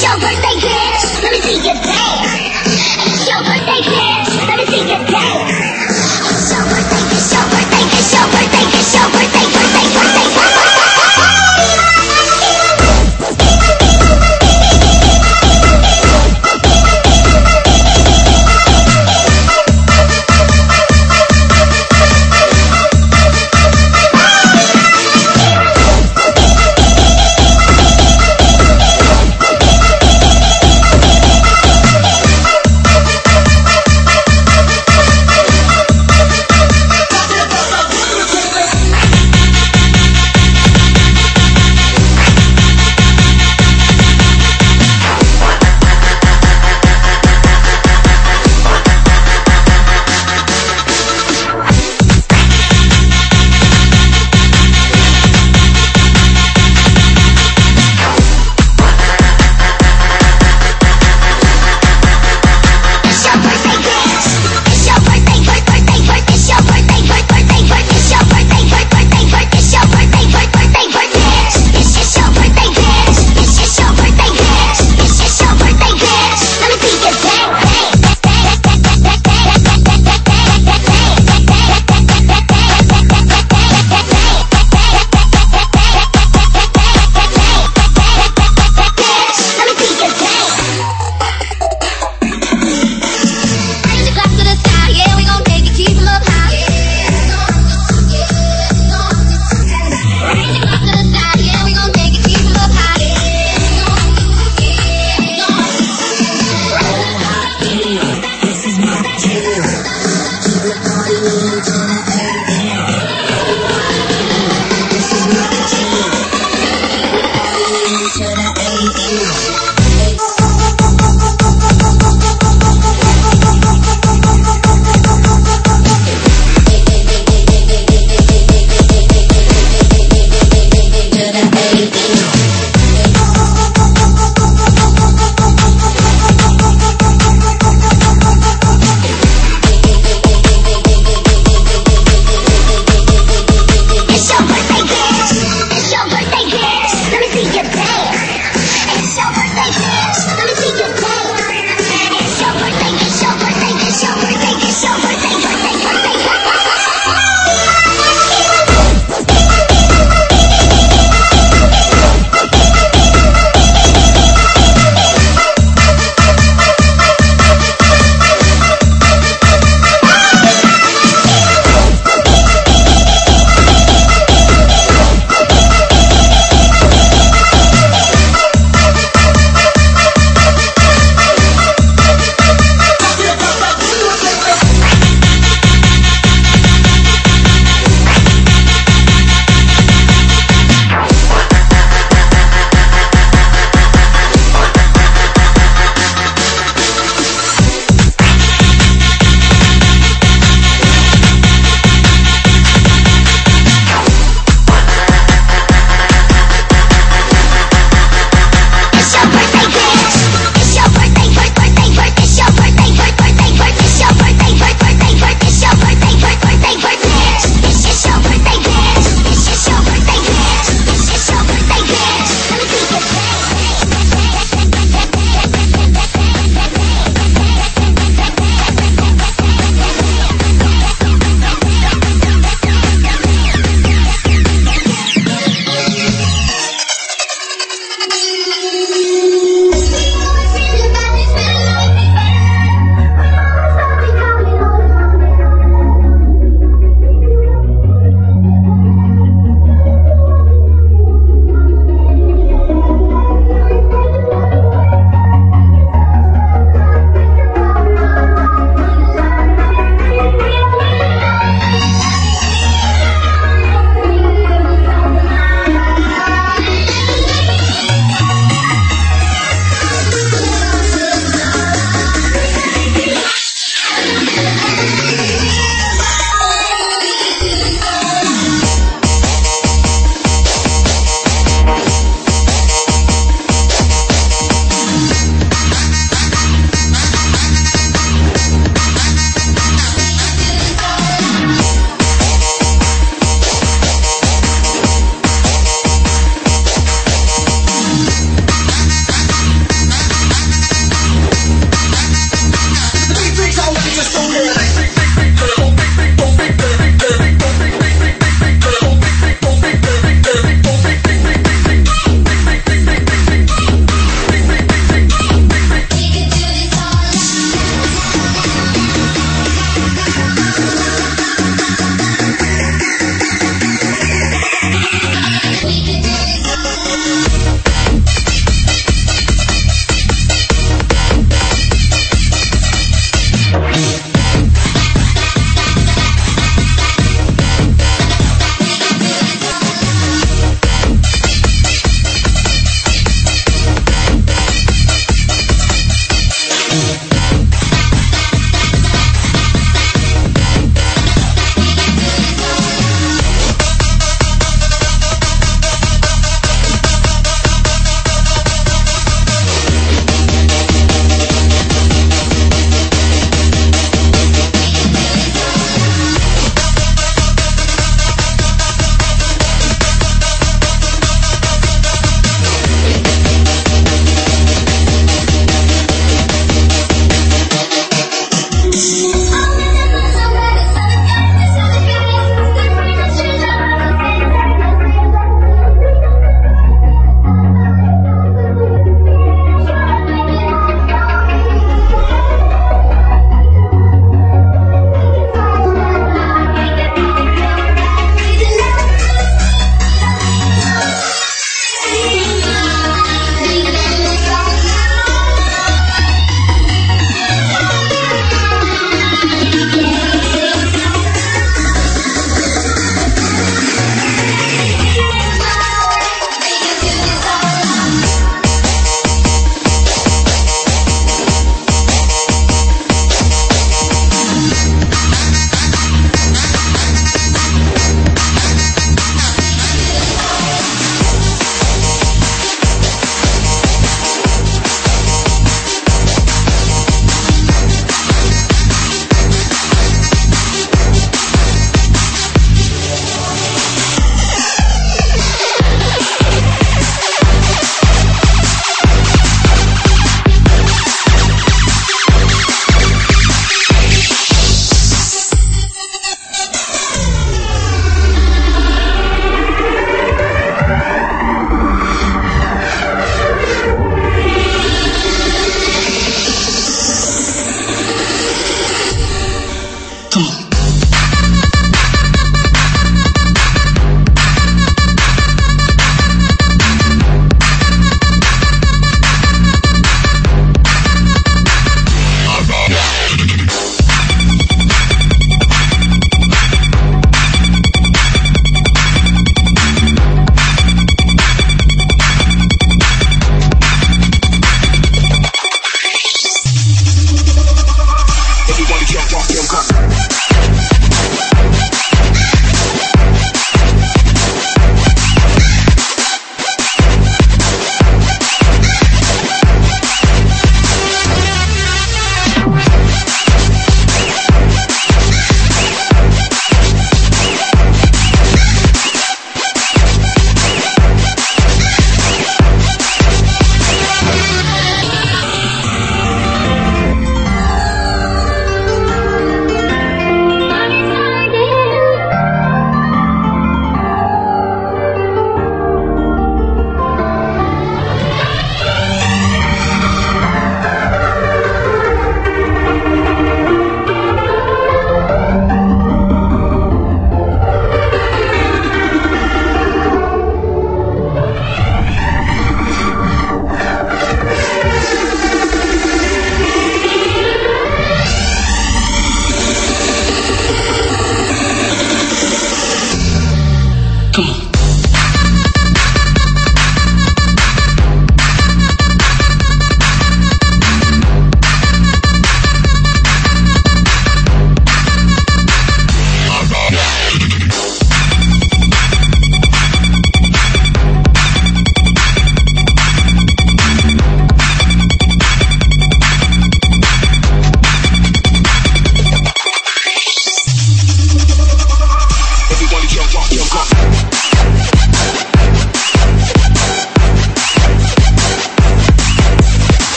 It's your birthday, bitch. Let me see your dance. It's your birthday, bitch.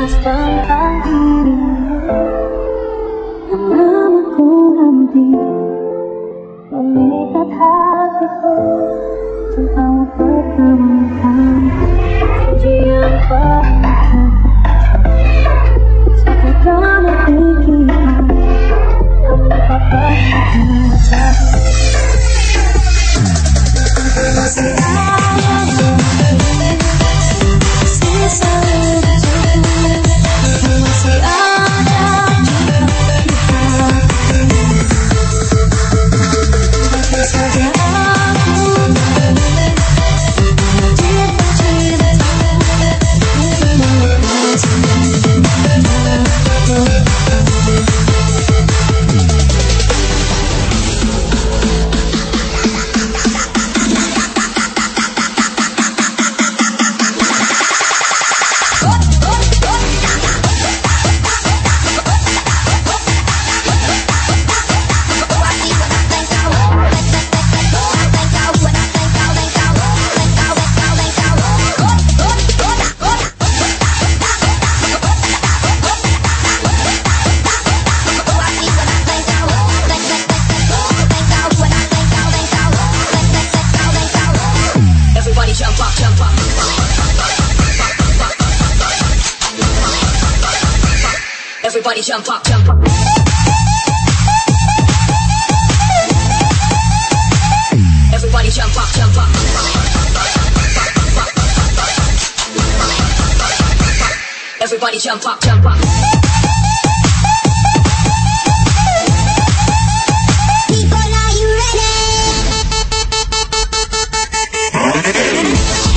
jelas tentang dirinya namaku nanti Memikat hatiku Tentang pertemuan. Ujian Everybody jump up, jump up. Everybody jump up, jump up. Everybody jump up, jump up. People, are you ready?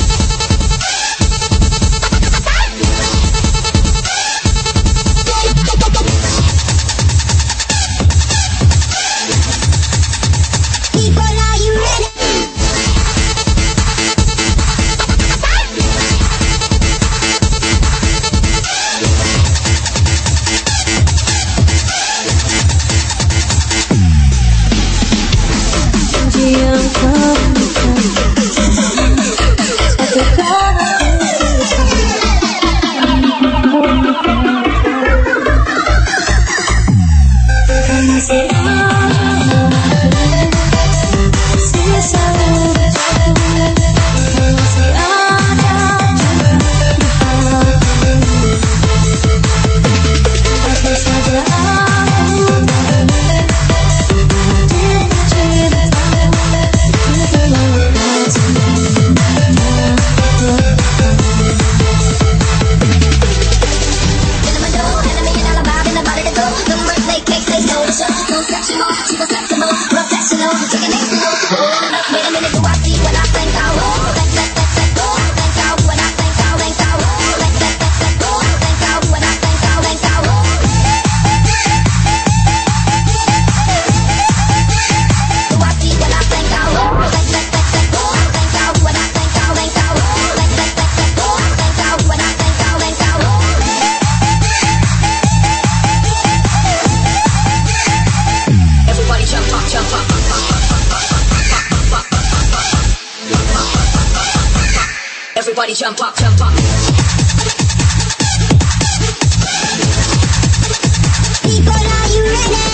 everybody jump up, jump up. People, are you ready?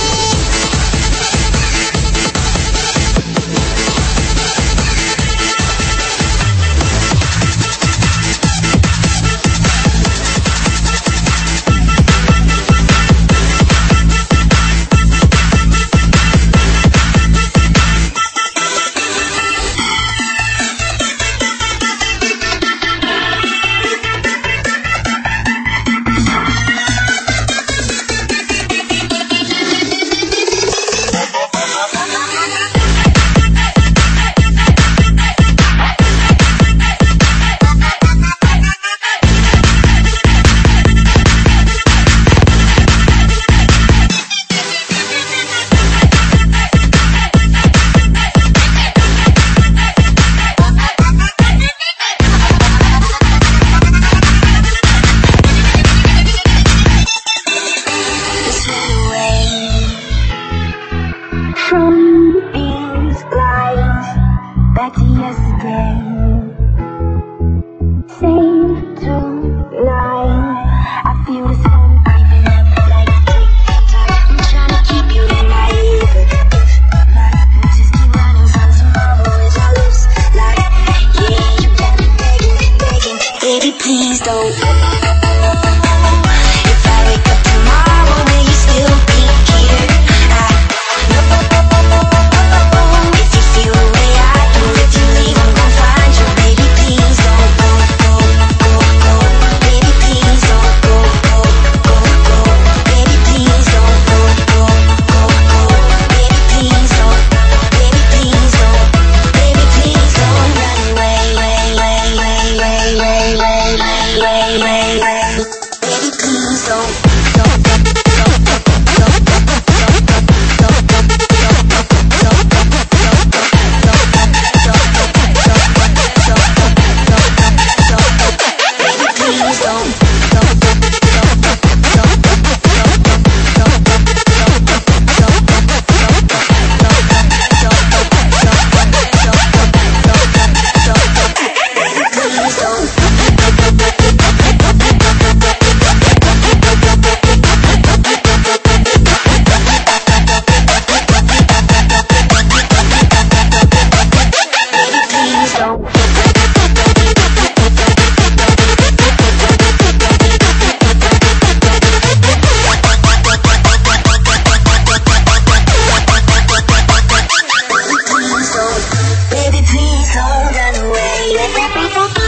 don't. cold and away.